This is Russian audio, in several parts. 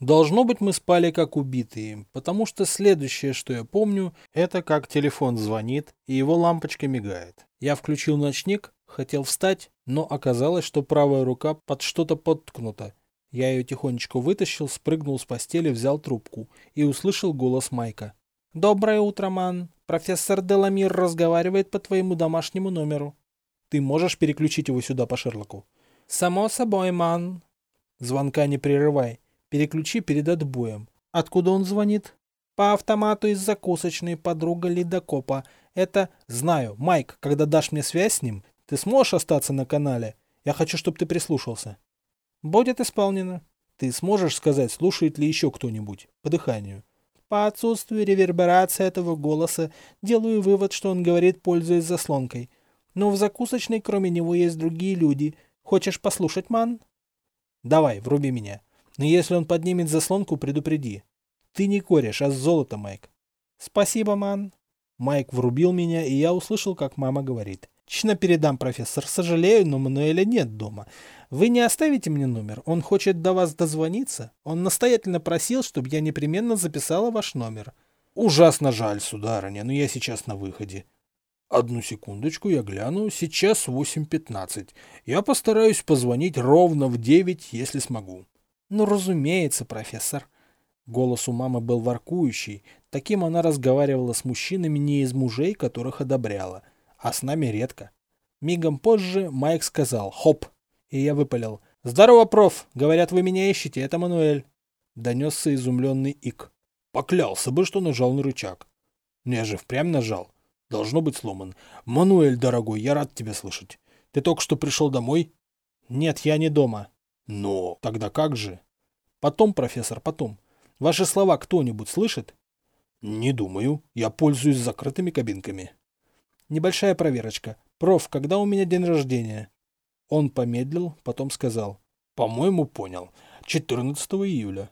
Должно быть, мы спали как убитые, потому что следующее, что я помню, это как телефон звонит и его лампочка мигает. Я включил ночник, хотел встать, но оказалось, что правая рука под что-то подткнута. Я ее тихонечко вытащил, спрыгнул с постели, взял трубку и услышал голос Майка. «Доброе утро, ман. Профессор Деламир разговаривает по твоему домашнему номеру. Ты можешь переключить его сюда по Шерлоку?» «Само собой, ман». «Звонка не прерывай. Переключи перед отбоем. Откуда он звонит? По автомату из закусочной подруга ледокопа. Это знаю. Майк, когда дашь мне связь с ним, ты сможешь остаться на канале? Я хочу, чтобы ты прислушался. Будет исполнено. Ты сможешь сказать, слушает ли еще кто-нибудь? По дыханию. По отсутствию реверберации этого голоса делаю вывод, что он говорит, пользуясь заслонкой. Но в закусочной кроме него есть другие люди. Хочешь послушать, ман? Давай, вруби меня. Но если он поднимет заслонку, предупреди. Ты не кореш, а золото, Майк. Спасибо, ман. Майк врубил меня, и я услышал, как мама говорит. Честно передам, профессор. Сожалею, но Мануэля нет дома. Вы не оставите мне номер? Он хочет до вас дозвониться? Он настоятельно просил, чтобы я непременно записала ваш номер. Ужасно жаль, сударыня, но я сейчас на выходе. Одну секундочку, я гляну. Сейчас 8.15. Я постараюсь позвонить ровно в 9, если смогу. Ну, разумеется, профессор. Голос у мамы был воркующий. Таким она разговаривала с мужчинами не из мужей, которых одобряла, а с нами редко. Мигом позже Майк сказал «Хоп!» И я выпалил «Здорово, проф! Говорят, вы меня ищете, это Мануэль!» Донесся изумленный ик. Поклялся бы, что нажал на рычаг. Но я же впрямь нажал. Должно быть сломан. «Мануэль, дорогой, я рад тебя слышать. Ты только что пришел домой?» «Нет, я не дома». «Но тогда как же?» Потом, профессор, потом. Ваши слова кто-нибудь слышит? Не думаю. Я пользуюсь закрытыми кабинками. Небольшая проверочка. Проф, когда у меня день рождения? Он помедлил, потом сказал. По-моему, понял. 14 июля.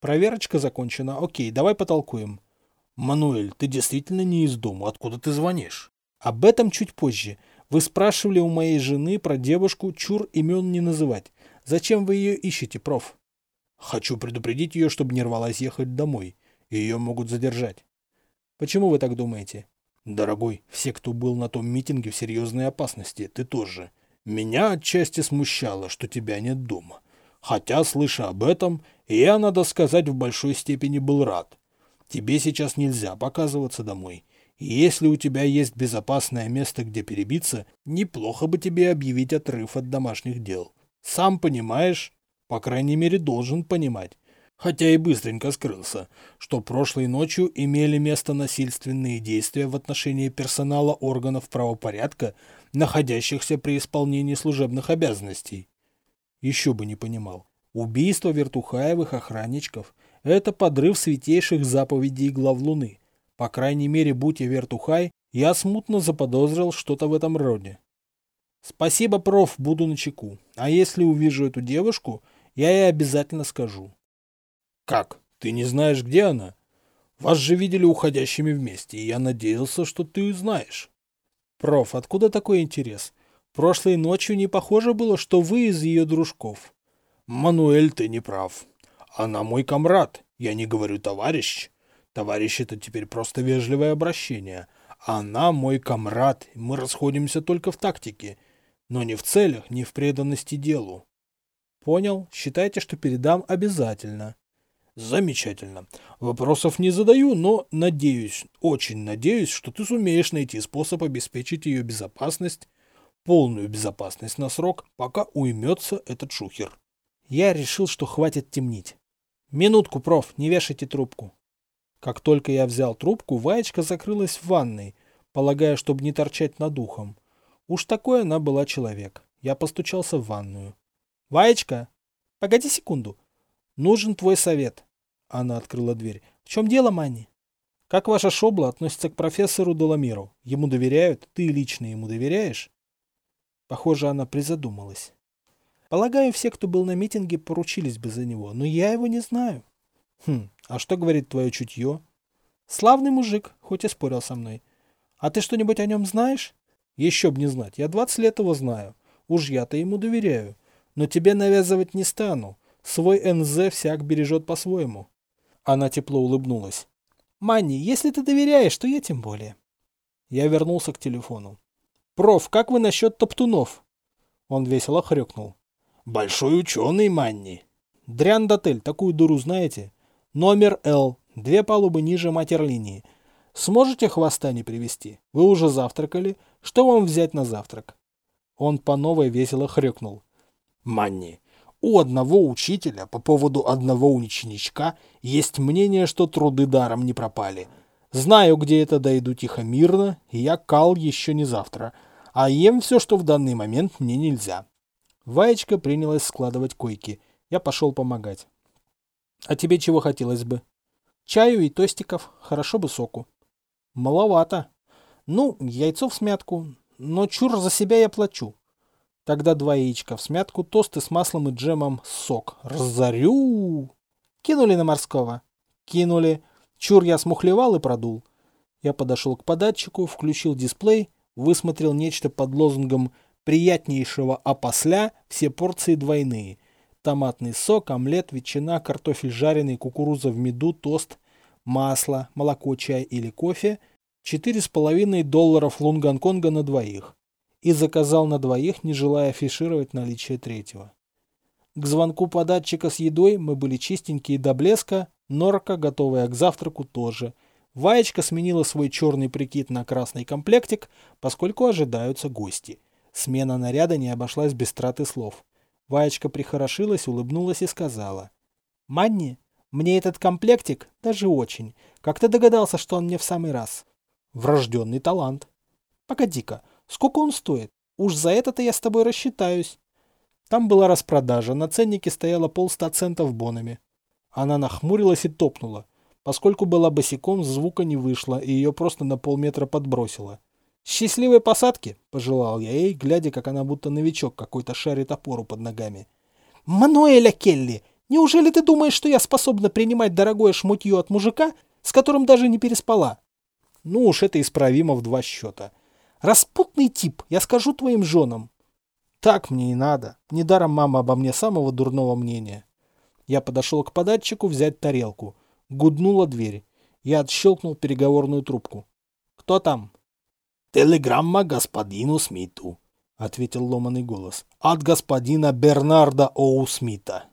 Проверочка закончена. Окей, давай потолкуем. Мануэль, ты действительно не из дома. Откуда ты звонишь? Об этом чуть позже. Вы спрашивали у моей жены про девушку, чур имен не называть. Зачем вы ее ищете, проф? Хочу предупредить ее, чтобы не рвалась ехать домой. Ее могут задержать. Почему вы так думаете? Дорогой, все, кто был на том митинге, в серьезной опасности. Ты тоже. Меня отчасти смущало, что тебя нет дома. Хотя, слыша об этом, я, надо сказать, в большой степени был рад. Тебе сейчас нельзя показываться домой. Если у тебя есть безопасное место, где перебиться, неплохо бы тебе объявить отрыв от домашних дел. Сам понимаешь, по крайней мере, должен понимать, хотя и быстренько скрылся, что прошлой ночью имели место насильственные действия в отношении персонала органов правопорядка, находящихся при исполнении служебных обязанностей. Еще бы не понимал. Убийство вертухаевых охранничков – это подрыв святейших заповедей глав Луны. По крайней мере, будь я вертухай, я смутно заподозрил что-то в этом роде. Спасибо, проф, буду на чеку. А если увижу эту девушку – я ей обязательно скажу. Как? Ты не знаешь, где она? Вас же видели уходящими вместе, и я надеялся, что ты знаешь. Проф, откуда такой интерес? Прошлой ночью не похоже было, что вы из ее дружков. Мануэль, ты не прав. Она мой комрад. Я не говорю товарищ. Товарищ — это теперь просто вежливое обращение. Она мой комрад. Мы расходимся только в тактике, но не в целях, не в преданности делу. Понял. Считайте, что передам обязательно. Замечательно. Вопросов не задаю, но надеюсь, очень надеюсь, что ты сумеешь найти способ обеспечить ее безопасность, полную безопасность на срок, пока уймется этот шухер. Я решил, что хватит темнить. Минутку, проф, не вешайте трубку. Как только я взял трубку, Ваечка закрылась в ванной, полагая, чтобы не торчать над ухом. Уж такой она была человек. Я постучался в ванную. Ваечка, погоди секунду. Нужен твой совет. Она открыла дверь. В чем дело, Манни? Как ваша шобла относится к профессору Доломиру? Ему доверяют? Ты лично ему доверяешь? Похоже, она призадумалась. Полагаю, все, кто был на митинге, поручились бы за него, но я его не знаю. Хм, а что говорит твое чутье? Славный мужик, хоть и спорил со мной. А ты что-нибудь о нем знаешь? Еще б не знать, я 20 лет его знаю. Уж я-то ему доверяю. Но тебе навязывать не стану. Свой НЗ всяк бережет по-своему. Она тепло улыбнулась. Манни, если ты доверяешь, то я тем более. Я вернулся к телефону. «Проф, как вы насчет топтунов?» Он весело хрюкнул. «Большой ученый, Манни». «Дрян-дотель, такую дуру знаете?» «Номер Л, две палубы ниже матерлинии. Сможете хвоста не привезти? Вы уже завтракали? Что вам взять на завтрак?» Он по новой весело хрюкнул. «Манни, у одного учителя по поводу одного ученичка есть мнение, что труды даром не пропали. Знаю, где это дойду тихо-мирно, я кал еще не завтра, а ем все, что в данный момент мне нельзя. Ваечка принялась складывать койки. Я пошел помогать. А тебе чего хотелось бы? Чаю и тостиков, хорошо бы соку. Маловато. Ну, яйцо в смятку, но чур за себя я плачу. Тогда два яичка в смятку, тосты с маслом и джемом, сок. Разорю! Кинули на морского. Кинули. Чур я смухлевал и продул. Я подошел к податчику, включил дисплей, высмотрел нечто под лозунгом «приятнейшего опосля, все порции двойные». Томатный сок, омлет, ветчина, картофель жареный, кукуруза в меду, тост, масло, молоко, чай или кофе. Четыре с половиной долларов лун-Гонконга на двоих. И заказал на двоих, не желая афишировать наличие третьего. К звонку податчика с едой мы были чистенькие до блеска, Норка, готовая к завтраку, тоже. Ваечка сменила свой черный прикид на красный комплектик, поскольку ожидаются гости. Смена наряда не обошлась без траты слов. Ваечка прихорошилась, улыбнулась и сказала. «Манни, мне этот комплектик даже очень. Как ты догадался, что он мне в самый раз?» «Врожденный талант». «Погоди-ка, сколько он стоит? Уж за это-то я с тобой рассчитаюсь». Там была распродажа, на ценнике стояло полста центов бонами. Она нахмурилась и топнула. Поскольку была босиком, звука не вышло, и ее просто на полметра подбросило. «Счастливой посадки!» – пожелал я ей, глядя, как она будто новичок какой-то шарит опору под ногами. «Мануэля Келли, неужели ты думаешь, что я способна принимать дорогое шмутье от мужика, с которым даже не переспала?» «Ну уж это исправимо в два счета. Распутный тип, я скажу твоим женам». «Так мне и надо. Недаром мама обо мне самого дурного мнения». Я подошел к податчику взять тарелку. Гуднула дверь. Я отщелкнул переговорную трубку. «Кто там?» «Телеграмма господину Смиту», — ответил ломаный голос. «От господина Бернарда Оу Смита».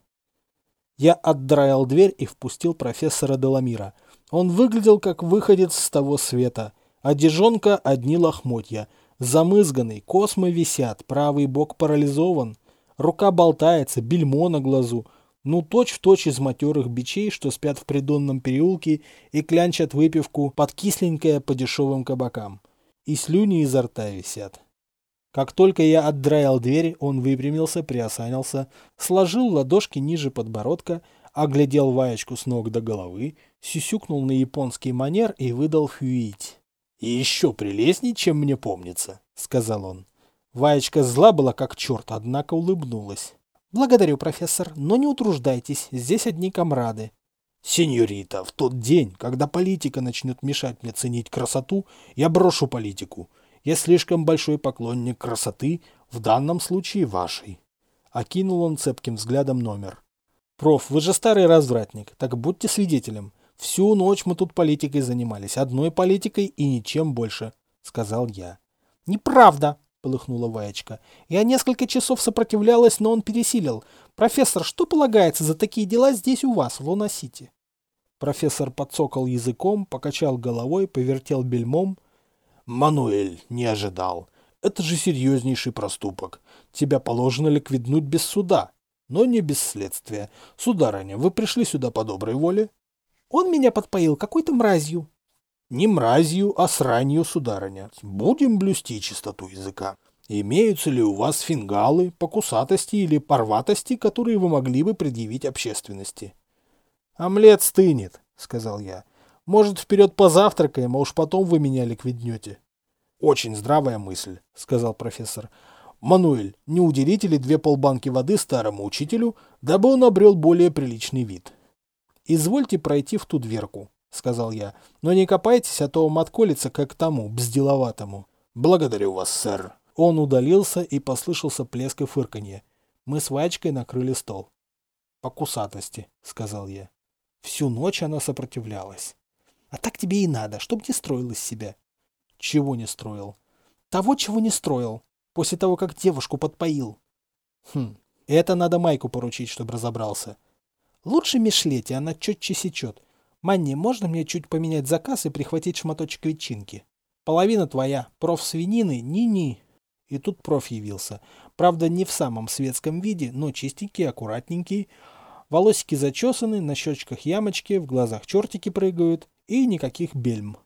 Я отдраил дверь и впустил профессора Деламира. Он выглядел как выходец с того света. Одежонка — одни лохмотья. Замызганный, космы висят, правый бок парализован. Рука болтается, бельмо на глазу — ну, точь-в-точь из матерых бичей, что спят в придонном переулке и клянчат выпивку под кисленькое по дешевым кабакам. И слюни изо рта висят. Как только я отдраил дверь, он выпрямился, приосанился, сложил ладошки ниже подбородка, оглядел Ваечку с ног до головы, сюсюкнул на японский манер и выдал хюить. «И еще прелестней, чем мне помнится», — сказал он. Ваечка зла была как черт, однако улыбнулась. «Благодарю, профессор, но не утруждайтесь, здесь одни комрады». «Сеньорита, в тот день, когда политика начнет мешать мне ценить красоту, я брошу политику. Я слишком большой поклонник красоты, в данном случае вашей». Окинул он цепким взглядом номер. «Проф, вы же старый развратник, так будьте свидетелем. Всю ночь мы тут политикой занимались, одной политикой и ничем больше», — сказал я. «Неправда!» полыхнула Ваечка. Я несколько часов сопротивлялась, но он пересилил. Профессор, что полагается за такие дела здесь у вас, в Луна-Сити? Профессор подсокал языком, покачал головой, повертел бельмом. «Мануэль, не ожидал. Это же серьезнейший проступок. Тебя положено ликвиднуть без суда, но не без следствия. Сударыня, вы пришли сюда по доброй воле?» «Он меня подпоил какой-то мразью», не мразью, а сранью, сударыня. Будем блюсти чистоту языка. Имеются ли у вас фингалы, покусатости или порватости, которые вы могли бы предъявить общественности? Омлет стынет, сказал я. Может, вперед позавтракаем, а уж потом вы меня ликвиднете. Очень здравая мысль, сказал профессор. Мануэль, не уделите ли две полбанки воды старому учителю, дабы он обрел более приличный вид? Извольте пройти в ту дверку, — сказал я. «Но не копайтесь, а то вам отколется, как тому, бздиловатому». «Благодарю вас, сэр». Он удалился, и послышался плеск и фырканье. Мы с Вачкой накрыли стол. По кусатости, сказал я. Всю ночь она сопротивлялась. А так тебе и надо, чтоб не строил из себя. Чего не строил? Того, чего не строил. После того, как девушку подпоил. Хм, это надо Майку поручить, чтобы разобрался. Лучше Мишлете, она четче сечет. Манни, можно мне чуть поменять заказ и прихватить шматочек ветчинки? Половина твоя, проф свинины, ни-ни. И тут проф явился. Правда, не в самом светском виде, но чистенький, аккуратненький. Волосики зачесаны, на щечках ямочки, в глазах чертики прыгают и никаких бельм.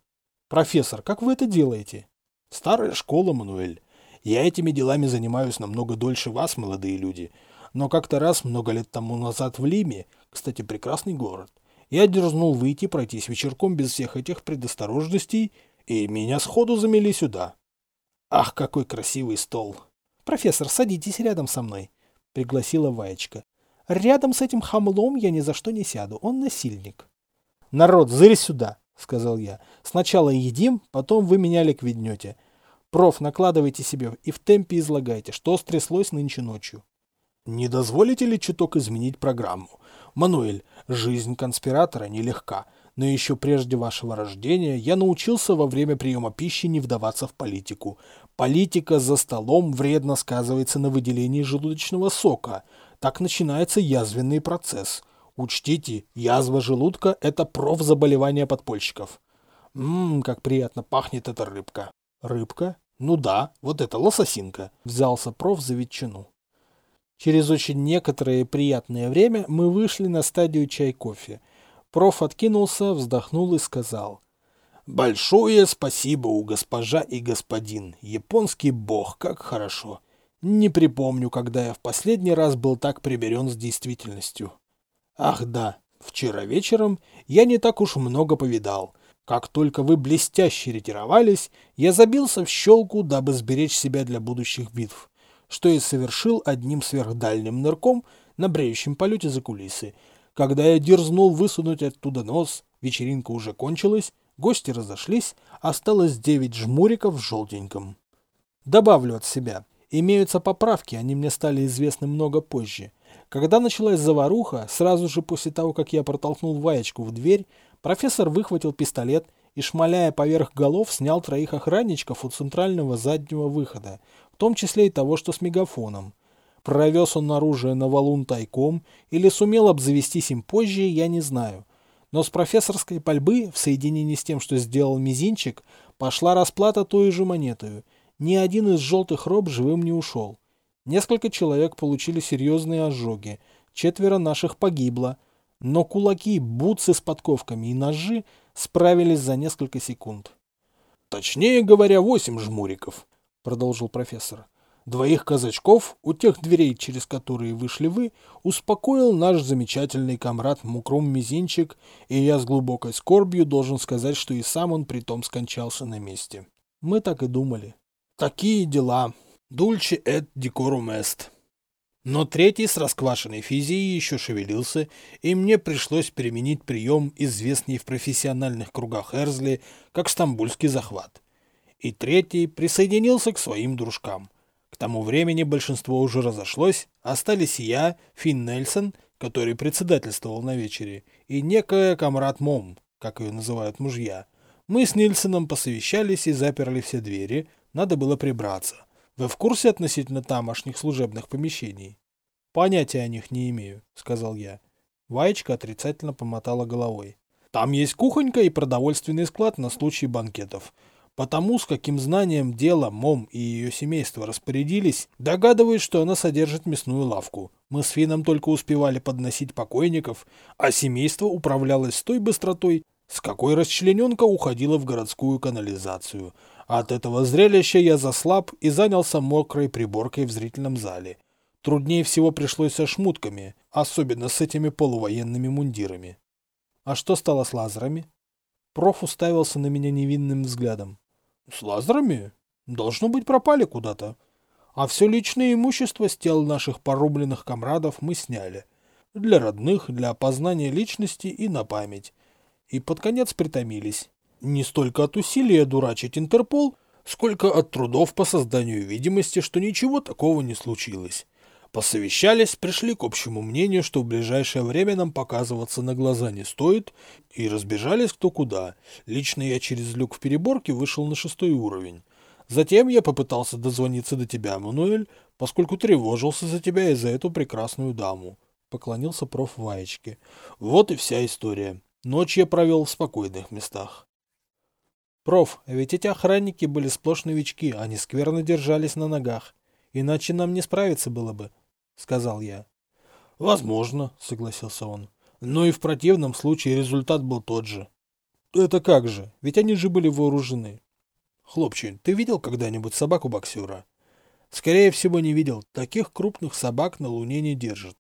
«Профессор, как вы это делаете?» «Старая школа, Мануэль. Я этими делами занимаюсь намного дольше вас, молодые люди. Но как-то раз, много лет тому назад в Лиме, кстати, прекрасный город, я дерзнул выйти пройтись вечерком без всех этих предосторожностей, и меня сходу замели сюда. Ах, какой красивый стол! «Профессор, садитесь рядом со мной», — пригласила Ваечка. «Рядом с этим хамлом я ни за что не сяду, он насильник». «Народ, зыри сюда», — сказал я. «Сначала едим, потом вы меня ликвиднете. Проф, накладывайте себе и в темпе излагайте, что стряслось нынче ночью». «Не дозволите ли чуток изменить программу? Мануэль, жизнь конспиратора нелегка, но еще прежде вашего рождения я научился во время приема пищи не вдаваться в политику. Политика за столом вредно сказывается на выделении желудочного сока. Так начинается язвенный процесс. Учтите, язва желудка – это профзаболевание подпольщиков. Ммм, как приятно пахнет эта рыбка. Рыбка? Ну да, вот это лососинка. Взялся проф за ветчину. Через очень некоторое приятное время мы вышли на стадию чай-кофе. Проф откинулся, вздохнул и сказал. «Большое спасибо у госпожа и господин. Японский бог, как хорошо. Не припомню, когда я в последний раз был так приберен с действительностью. Ах да, вчера вечером я не так уж много повидал. Как только вы блестяще ретировались, я забился в щелку, дабы сберечь себя для будущих битв, что и совершил одним сверхдальним нырком на бреющем полете за кулисы, когда я дерзнул высунуть оттуда нос, вечеринка уже кончилась, гости разошлись, осталось девять жмуриков в желтеньком. Добавлю от себя. Имеются поправки, они мне стали известны много позже. Когда началась заваруха, сразу же после того, как я протолкнул Ваечку в дверь, профессор выхватил пистолет и, шмаляя поверх голов, снял троих охранничков у центрального заднего выхода, в том числе и того, что с мегафоном. Провез он оружие на валун тайком или сумел обзавестись им позже, я не знаю. Но с профессорской пальбы, в соединении с тем, что сделал мизинчик, пошла расплата той же монетою. Ни один из желтых роб живым не ушел. Несколько человек получили серьезные ожоги, четверо наших погибло, но кулаки, бутсы с подковками и ножи справились за несколько секунд. «Точнее говоря, восемь жмуриков», — продолжил профессор. Двоих казачков, у тех дверей, через которые вышли вы, успокоил наш замечательный комрад Мукрум Мизинчик, и я с глубокой скорбью должен сказать, что и сам он притом скончался на месте. Мы так и думали. Такие дела. Дульче эт декорум эст. Но третий с расквашенной физией еще шевелился, и мне пришлось применить прием, известный в профессиональных кругах Эрзли, как стамбульский захват. И третий присоединился к своим дружкам – к тому времени большинство уже разошлось, остались я, Финн Нельсон, который председательствовал на вечере, и некая комрад Мом, как ее называют мужья. Мы с Нильсоном посовещались и заперли все двери, надо было прибраться. Вы в курсе относительно тамошних служебных помещений? Понятия о них не имею, сказал я. Ваечка отрицательно помотала головой. Там есть кухонька и продовольственный склад на случай банкетов. Потому, с каким знанием дела Мом и ее семейство распорядились, догадываюсь, что она содержит мясную лавку. Мы с Фином только успевали подносить покойников, а семейство управлялось с той быстротой, с какой расчлененка уходила в городскую канализацию. От этого зрелища я заслаб и занялся мокрой приборкой в зрительном зале. Труднее всего пришлось со шмутками, особенно с этими полувоенными мундирами. А что стало с лазерами? Проф уставился на меня невинным взглядом. С лазерами? Должно быть, пропали куда-то. А все личное имущество с тел наших порубленных комрадов мы сняли. Для родных, для опознания личности и на память. И под конец притомились. Не столько от усилия дурачить Интерпол, сколько от трудов по созданию видимости, что ничего такого не случилось. Посовещались, пришли к общему мнению, что в ближайшее время нам показываться на глаза не стоит, и разбежались кто куда. Лично я через люк в переборке вышел на шестой уровень. Затем я попытался дозвониться до тебя, Мануэль, поскольку тревожился за тебя и за эту прекрасную даму. Поклонился проф Ваечке. Вот и вся история. Ночь я провел в спокойных местах. Проф, ведь эти охранники были сплошь новички, они скверно держались на ногах. Иначе нам не справиться было бы, сказал я. Возможно, согласился он. Но и в противном случае результат был тот же. Это как же? Ведь они же были вооружены. Хлопчик, ты видел когда-нибудь собаку-боксера? Скорее всего, не видел. Таких крупных собак на Луне не держат.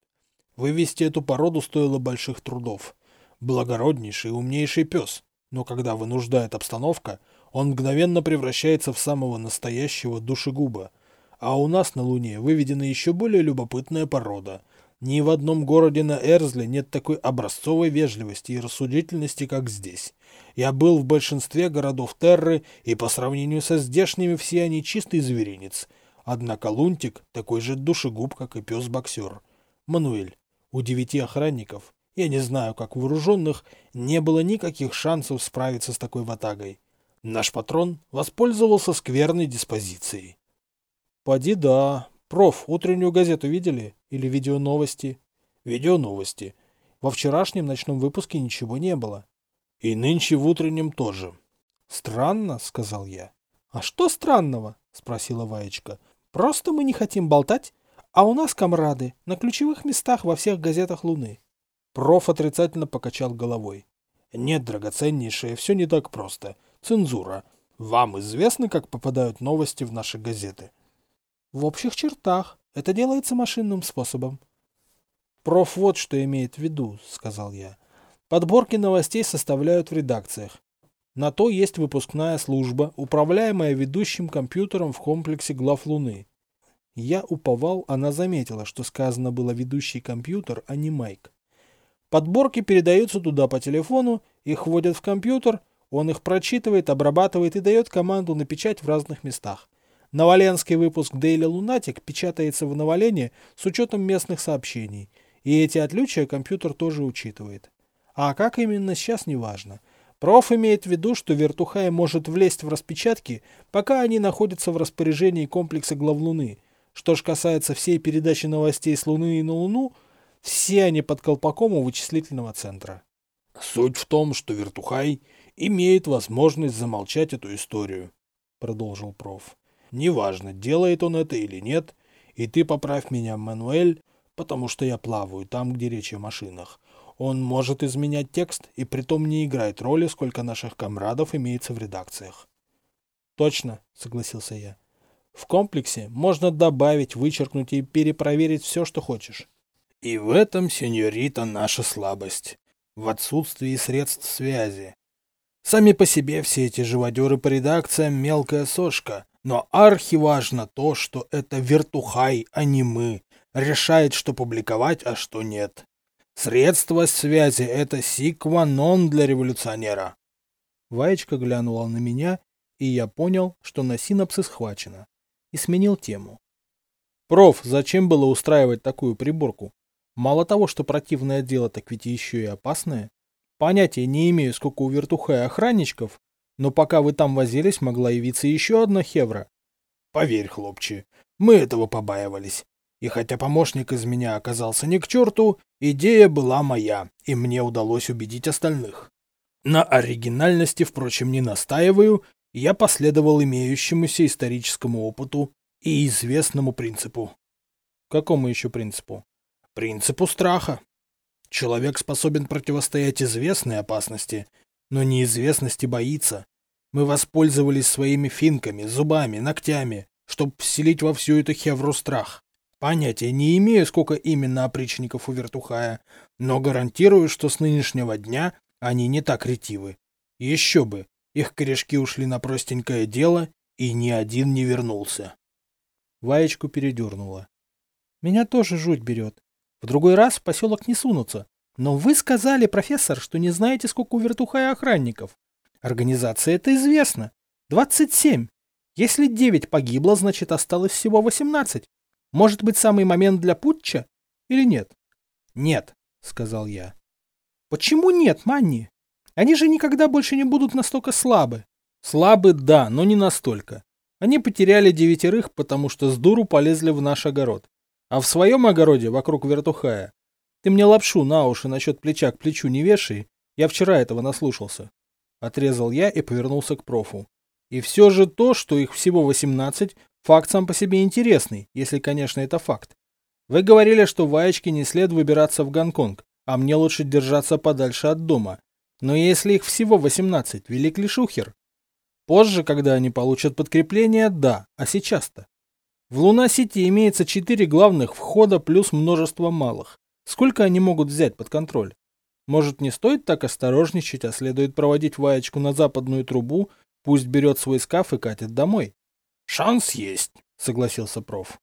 Вывести эту породу стоило больших трудов. Благороднейший и умнейший пес. Но когда вынуждает обстановка, он мгновенно превращается в самого настоящего душегуба. А у нас на Луне выведена еще более любопытная порода. Ни в одном городе на Эрзле нет такой образцовой вежливости и рассудительности, как здесь. Я был в большинстве городов Терры, и по сравнению со здешними все они чистый зверинец. Однако Лунтик такой же душегуб, как и пес-боксер. Мануэль, у девяти охранников, я не знаю, как вооруженных, не было никаких шансов справиться с такой ватагой. Наш патрон воспользовался скверной диспозицией. Поди да. Проф, утреннюю газету видели? Или видеоновости? Видеоновости. Во вчерашнем ночном выпуске ничего не было. И нынче в утреннем тоже. Странно, сказал я. А что странного? Спросила Ваечка. Просто мы не хотим болтать, а у нас комрады на ключевых местах во всех газетах Луны. Проф отрицательно покачал головой. Нет, драгоценнейшее, все не так просто. Цензура. Вам известно, как попадают новости в наши газеты? В общих чертах. Это делается машинным способом. Проф вот что имеет в виду, сказал я. Подборки новостей составляют в редакциях. На то есть выпускная служба, управляемая ведущим компьютером в комплексе глав Луны. Я уповал, она заметила, что сказано было ведущий компьютер, а не Майк. Подборки передаются туда по телефону, их вводят в компьютер, он их прочитывает, обрабатывает и дает команду на печать в разных местах. Новоленский выпуск Daily Lunatic печатается в Новолене с учетом местных сообщений, и эти отличия компьютер тоже учитывает. А как именно сейчас, неважно. Проф имеет в виду, что вертухай может влезть в распечатки, пока они находятся в распоряжении комплекса главлуны. Что ж касается всей передачи новостей с Луны и на Луну, все они под колпаком у вычислительного центра. Суть в том, что вертухай имеет возможность замолчать эту историю, продолжил проф. Неважно, делает он это или нет, и ты поправь меня, Мануэль, потому что я плаваю там, где речь о машинах. Он может изменять текст и притом не играет роли, сколько наших комрадов имеется в редакциях. Точно, согласился я. В комплексе можно добавить, вычеркнуть и перепроверить все, что хочешь. И в этом, сеньорита, наша слабость. В отсутствии средств связи. Сами по себе все эти живодеры по редакциям мелкая сошка, но архиважно то, что это вертухай, а не мы, решает, что публиковать, а что нет. Средство связи — это сикванон для революционера. Ваечка глянула на меня, и я понял, что на синапсы схвачено. И сменил тему. Проф, зачем было устраивать такую приборку? Мало того, что противное дело, так ведь еще и опасное. Понятия не имею, сколько у вертуха и охранничков, но пока вы там возились, могла явиться еще одна хевра. Поверь, хлопче, мы этого побаивались. И хотя помощник из меня оказался не к черту, идея была моя, и мне удалось убедить остальных. На оригинальности, впрочем, не настаиваю, я последовал имеющемуся историческому опыту и известному принципу. Какому еще принципу? Принципу страха. Человек способен противостоять известной опасности, но неизвестности боится. Мы воспользовались своими финками, зубами, ногтями, чтобы вселить во всю эту хевру страх. Понятия не имею, сколько именно опричников у вертухая, но гарантирую, что с нынешнего дня они не так ретивы. Еще бы, их корешки ушли на простенькое дело, и ни один не вернулся. Ваечку передернула. Меня тоже жуть берет. В другой раз в поселок не сунутся. Но вы сказали, профессор, что не знаете, сколько у вертухая охранников. Организация это известно. 27. Если 9 погибло, значит осталось всего 18. Может быть, самый момент для путча? Или нет? Нет, сказал я. Почему нет, Манни? Они же никогда больше не будут настолько слабы. Слабы, да, но не настолько. Они потеряли девятерых, потому что с дуру полезли в наш огород. А в своем огороде, вокруг вертухая, ты мне лапшу на уши насчет плеча к плечу не вешай, я вчера этого наслушался. Отрезал я и повернулся к профу. И все же то, что их всего 18, факт сам по себе интересный, если, конечно, это факт. Вы говорили, что Ваечке не след выбираться в Гонконг, а мне лучше держаться подальше от дома. Но если их всего 18, велик ли шухер? Позже, когда они получат подкрепление, да, а сейчас-то? В Луна-Сити имеется четыре главных входа плюс множество малых. Сколько они могут взять под контроль? Может, не стоит так осторожничать, а следует проводить Ваечку на западную трубу, пусть берет свой скаф и катит домой? Шанс есть, согласился проф.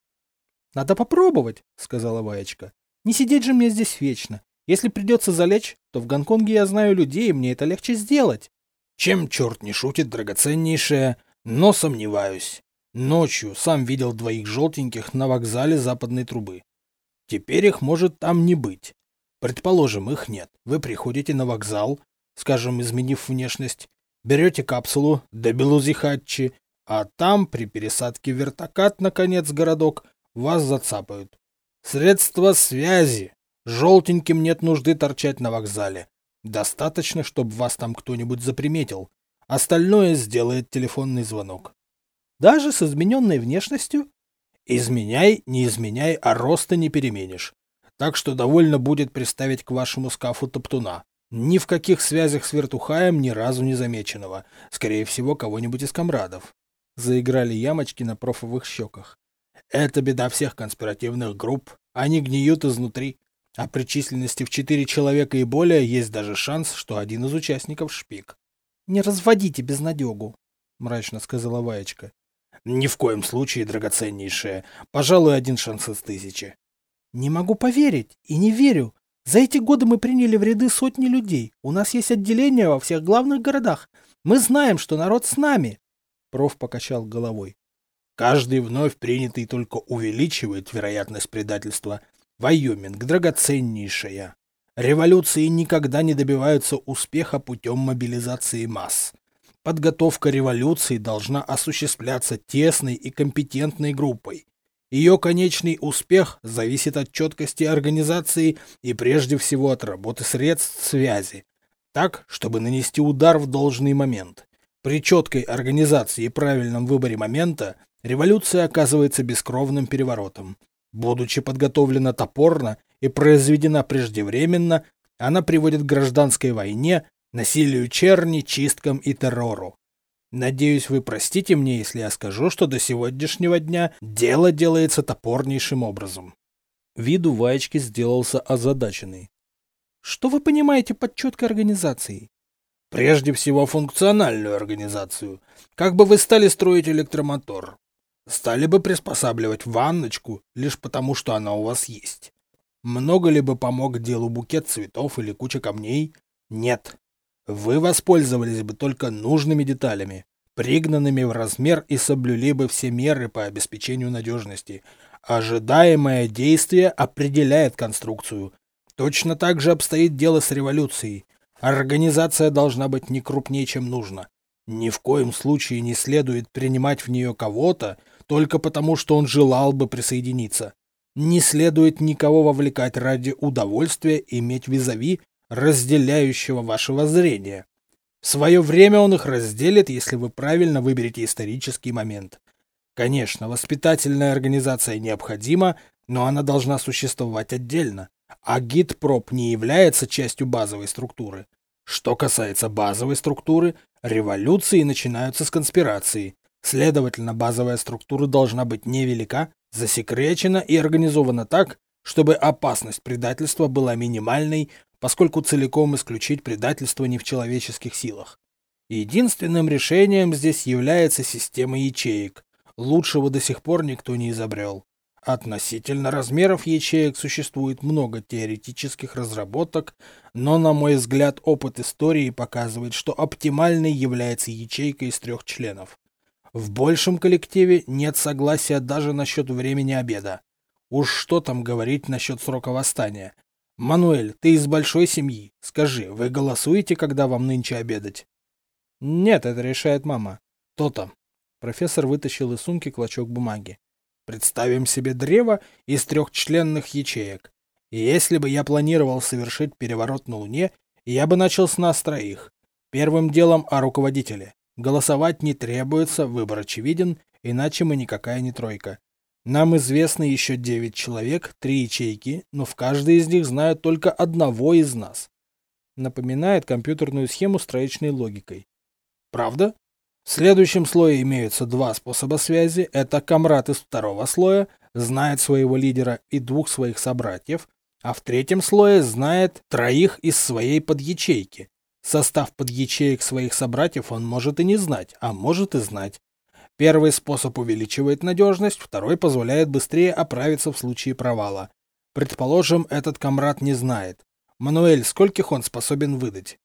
Надо попробовать, сказала Ваечка. Не сидеть же мне здесь вечно. Если придется залечь, то в Гонконге я знаю людей, и мне это легче сделать. Чем черт не шутит, драгоценнейшая, но сомневаюсь. Ночью сам видел двоих желтеньких на вокзале западной трубы. Теперь их может там не быть. Предположим, их нет. Вы приходите на вокзал, скажем, изменив внешность, берете капсулу до Белузихатчи, а там, при пересадке в вертокат, наконец, городок, вас зацапают. Средства связи. Желтеньким нет нужды торчать на вокзале. Достаточно, чтобы вас там кто-нибудь заприметил. Остальное сделает телефонный звонок. Даже с измененной внешностью? Изменяй, не изменяй, а роста не переменишь. Так что довольно будет приставить к вашему скафу топтуна. Ни в каких связях с вертухаем ни разу не замеченного. Скорее всего, кого-нибудь из комрадов. Заиграли ямочки на профовых щеках. Это беда всех конспиративных групп. Они гниют изнутри. А при численности в четыре человека и более есть даже шанс, что один из участников шпик. — Не разводите безнадегу, — мрачно сказала Ваечка. — Ни в коем случае, драгоценнейшая. Пожалуй, один шанс из тысячи. — Не могу поверить и не верю. За эти годы мы приняли в ряды сотни людей. У нас есть отделения во всех главных городах. Мы знаем, что народ с нами. Проф покачал головой. Каждый вновь принятый только увеличивает вероятность предательства — Вайоминг драгоценнейшая. Революции никогда не добиваются успеха путем мобилизации масс. Подготовка революции должна осуществляться тесной и компетентной группой. Ее конечный успех зависит от четкости организации и прежде всего от работы средств связи. Так, чтобы нанести удар в должный момент. При четкой организации и правильном выборе момента революция оказывается бескровным переворотом, Будучи подготовлена топорно и произведена преждевременно, она приводит к гражданской войне, насилию черни, чисткам и террору. Надеюсь, вы простите мне, если я скажу, что до сегодняшнего дня дело делается топорнейшим образом. Виду Ваечки сделался озадаченный. Что вы понимаете под четкой организацией? Прежде всего функциональную организацию. Как бы вы стали строить электромотор? Стали бы приспосабливать ванночку лишь потому, что она у вас есть. Много ли бы помог делу букет цветов или куча камней? Нет. Вы воспользовались бы только нужными деталями, пригнанными в размер и соблюли бы все меры по обеспечению надежности. Ожидаемое действие определяет конструкцию. Точно так же обстоит дело с революцией. Организация должна быть не крупнее, чем нужно. Ни в коем случае не следует принимать в нее кого-то, только потому, что он желал бы присоединиться. Не следует никого вовлекать ради удовольствия иметь визави, разделяющего вашего зрения. В свое время он их разделит, если вы правильно выберете исторический момент. Конечно, воспитательная организация необходима, но она должна существовать отдельно, а гид-проб не является частью базовой структуры. Что касается базовой структуры, революции начинаются с конспирации. Следовательно, базовая структура должна быть невелика, засекречена и организована так, чтобы опасность предательства была минимальной, поскольку целиком исключить предательство не в человеческих силах. Единственным решением здесь является система ячеек. Лучшего до сих пор никто не изобрел. Относительно размеров ячеек существует много теоретических разработок, но, на мой взгляд, опыт истории показывает, что оптимальной является ячейка из трех членов. В большем коллективе нет согласия даже насчет времени обеда. Уж что там говорить насчет срока восстания? Мануэль, ты из большой семьи. Скажи, вы голосуете, когда вам нынче обедать? Нет, это решает мама. То-то. Профессор вытащил из сумки клочок бумаги. Представим себе древо из трехчленных ячеек. Если бы я планировал совершить переворот на Луне, я бы начал с нас троих. Первым делом о руководителе. Голосовать не требуется, выбор очевиден, иначе мы никакая не тройка. Нам известно еще девять человек, три ячейки, но в каждой из них знают только одного из нас. Напоминает компьютерную схему с троичной логикой. Правда? В следующем слое имеются два способа связи. Это комрад из второго слоя, знает своего лидера и двух своих собратьев, а в третьем слое знает троих из своей подячейки. Состав подячеек своих собратьев он может и не знать, а может и знать. Первый способ увеличивает надежность, второй позволяет быстрее оправиться в случае провала. Предположим, этот комрад не знает. Мануэль, скольких он способен выдать?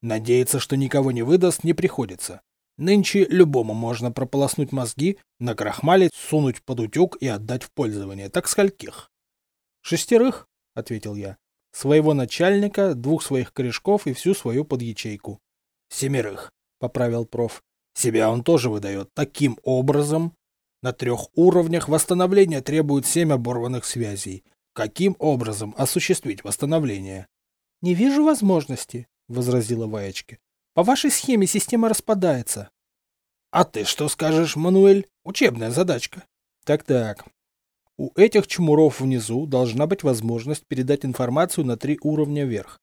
Надеяться, что никого не выдаст, не приходится. Нынче любому можно прополоснуть мозги, накрахмалить, сунуть под утюг и отдать в пользование. Так скольких? Шестерых, — ответил я. Своего начальника, двух своих корешков и всю свою подячейку. Семерых, — поправил проф. Себя он тоже выдает таким образом. На трех уровнях восстановления требует семь оборванных связей. Каким образом осуществить восстановление? — Не вижу возможности, — возразила Ваечка. — По вашей схеме система распадается. — А ты что скажешь, Мануэль? Учебная задачка. Так-так. У этих чмуров внизу должна быть возможность передать информацию на три уровня вверх.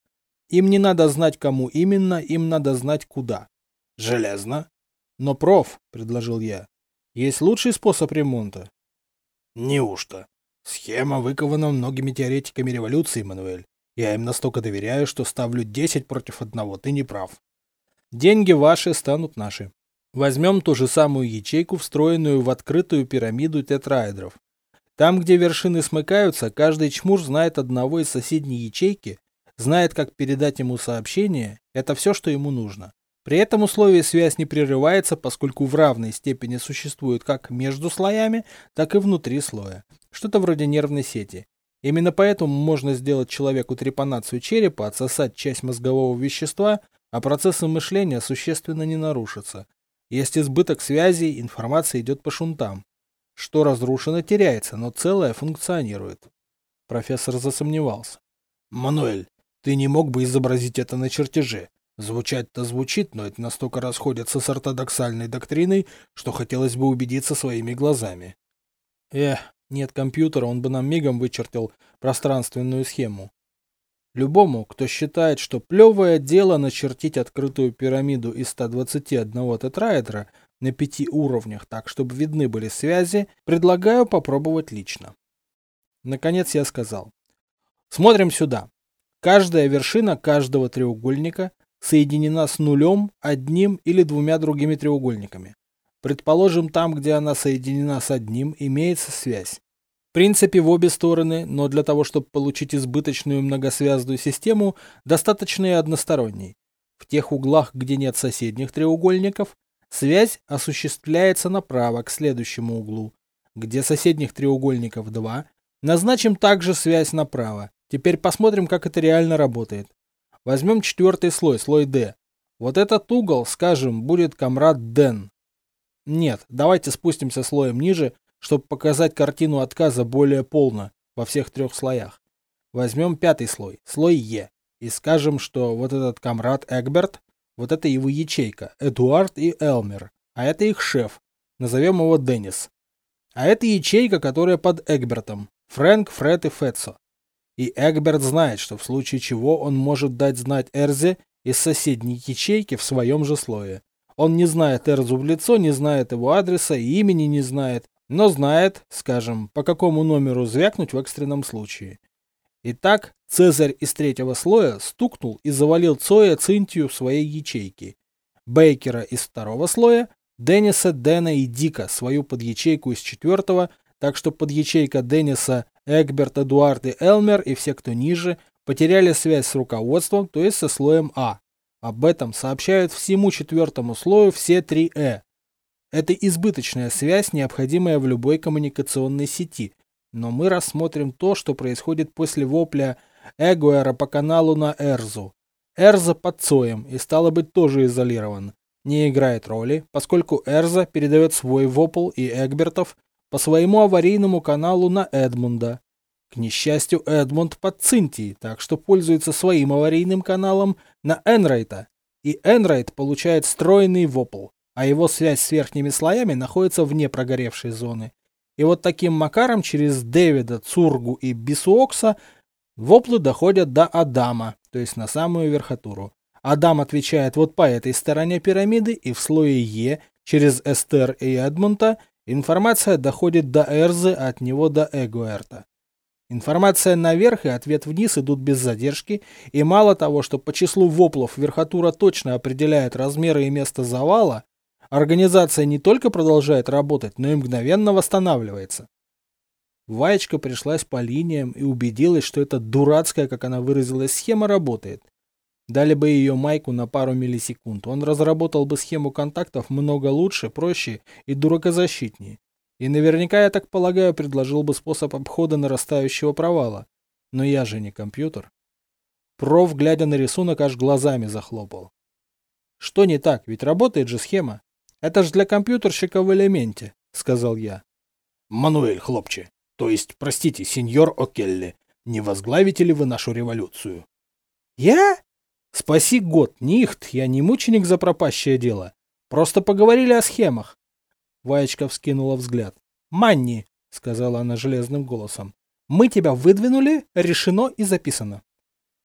Им не надо знать, кому именно, им надо знать, куда. Железно. Но, проф, предложил я, есть лучший способ ремонта. Неужто? Схема выкована многими теоретиками революции, Мануэль. Я им настолько доверяю, что ставлю 10 против одного. Ты не прав. Деньги ваши станут наши. Возьмем ту же самую ячейку, встроенную в открытую пирамиду тетраэдров. Там, где вершины смыкаются, каждый чмур знает одного из соседней ячейки, знает, как передать ему сообщение. Это все, что ему нужно. При этом условии связь не прерывается, поскольку в равной степени существует как между слоями, так и внутри слоя. Что-то вроде нервной сети. Именно поэтому можно сделать человеку трепанацию черепа, отсосать часть мозгового вещества, а процессы мышления существенно не нарушатся. Есть избыток связей, информация идет по шунтам. Что разрушено, теряется, но целое функционирует. Профессор засомневался. «Мануэль, ты не мог бы изобразить это на чертеже? Звучать-то звучит, но это настолько расходится с ортодоксальной доктриной, что хотелось бы убедиться своими глазами. Эх, нет компьютера, он бы нам мигом вычертил пространственную схему. Любому, кто считает, что плевое дело начертить открытую пирамиду из 121 тетраэдра на пяти уровнях так, чтобы видны были связи, предлагаю попробовать лично. Наконец я сказал. Смотрим сюда. Каждая вершина каждого треугольника соединена с нулем, одним или двумя другими треугольниками. Предположим, там, где она соединена с одним, имеется связь. В принципе, в обе стороны, но для того, чтобы получить избыточную многосвязную систему, достаточно и односторонней. В тех углах, где нет соседних треугольников, связь осуществляется направо к следующему углу. Где соседних треугольников два, назначим также связь направо. Теперь посмотрим, как это реально работает. Возьмем четвертый слой, слой D. Вот этот угол, скажем, будет комрад Дэн. Нет, давайте спустимся слоем ниже, чтобы показать картину отказа более полно во всех трех слоях. Возьмем пятый слой, слой Е, и скажем, что вот этот комрад Эгберт, вот это его ячейка, Эдуард и Элмер, а это их шеф, назовем его Деннис. А это ячейка, которая под Эгбертом, Фрэнк, Фред и Фетсо. И Эгберт знает, что в случае чего он может дать знать Эрзе из соседней ячейки в своем же слое. Он не знает Эрзу в лицо, не знает его адреса и имени не знает, но знает, скажем, по какому номеру звякнуть в экстренном случае. Итак, Цезарь из третьего слоя стукнул и завалил Цоя Цинтию в своей ячейке. Бейкера из второго слоя, Денниса, Дэна и Дика свою подячейку из четвертого, так что подячейка Денниса Эгберт, Эдуард и Элмер и все, кто ниже, потеряли связь с руководством, то есть со слоем А. Об этом сообщают всему четвертому слою все три Э. Это избыточная связь, необходимая в любой коммуникационной сети, Но мы рассмотрим то, что происходит после вопля Эгуэра по каналу на Эрзу. Эрза под Цоем и стало быть тоже изолирован. Не играет роли, поскольку Эрза передает свой вопл и Эгбертов по своему аварийному каналу на Эдмунда. К несчастью, Эдмунд под Цинтией, так что пользуется своим аварийным каналом на Энрайта. И Энрайт получает стройный вопл, а его связь с верхними слоями находится вне прогоревшей зоны. И вот таким макаром через Дэвида, Цургу и Бисуокса воплы доходят до Адама, то есть на самую верхотуру. Адам отвечает вот по этой стороне пирамиды, и в слое Е через Эстер и Эдмунта информация доходит до Эрзы, а от него до Эгуэрта. Информация наверх и ответ вниз идут без задержки, и мало того, что по числу воплов верхотура точно определяет размеры и место завала, организация не только продолжает работать, но и мгновенно восстанавливается. Ваечка пришлась по линиям и убедилась, что эта дурацкая, как она выразилась, схема работает. Дали бы ее Майку на пару миллисекунд, он разработал бы схему контактов много лучше, проще и дуракозащитнее. И наверняка, я так полагаю, предложил бы способ обхода нарастающего провала. Но я же не компьютер. Проф, глядя на рисунок, аж глазами захлопал. Что не так? Ведь работает же схема. Это ж для компьютерщика в элементе, сказал я. Мануэль, хлопче, то есть, простите, сеньор О'Келли, не возглавите ли вы нашу революцию? Я? Спаси год, нихт, я не мученик за пропащее дело. Просто поговорили о схемах. Ваечка вскинула взгляд. «Манни», — сказала она железным голосом, — «мы тебя выдвинули, решено и записано».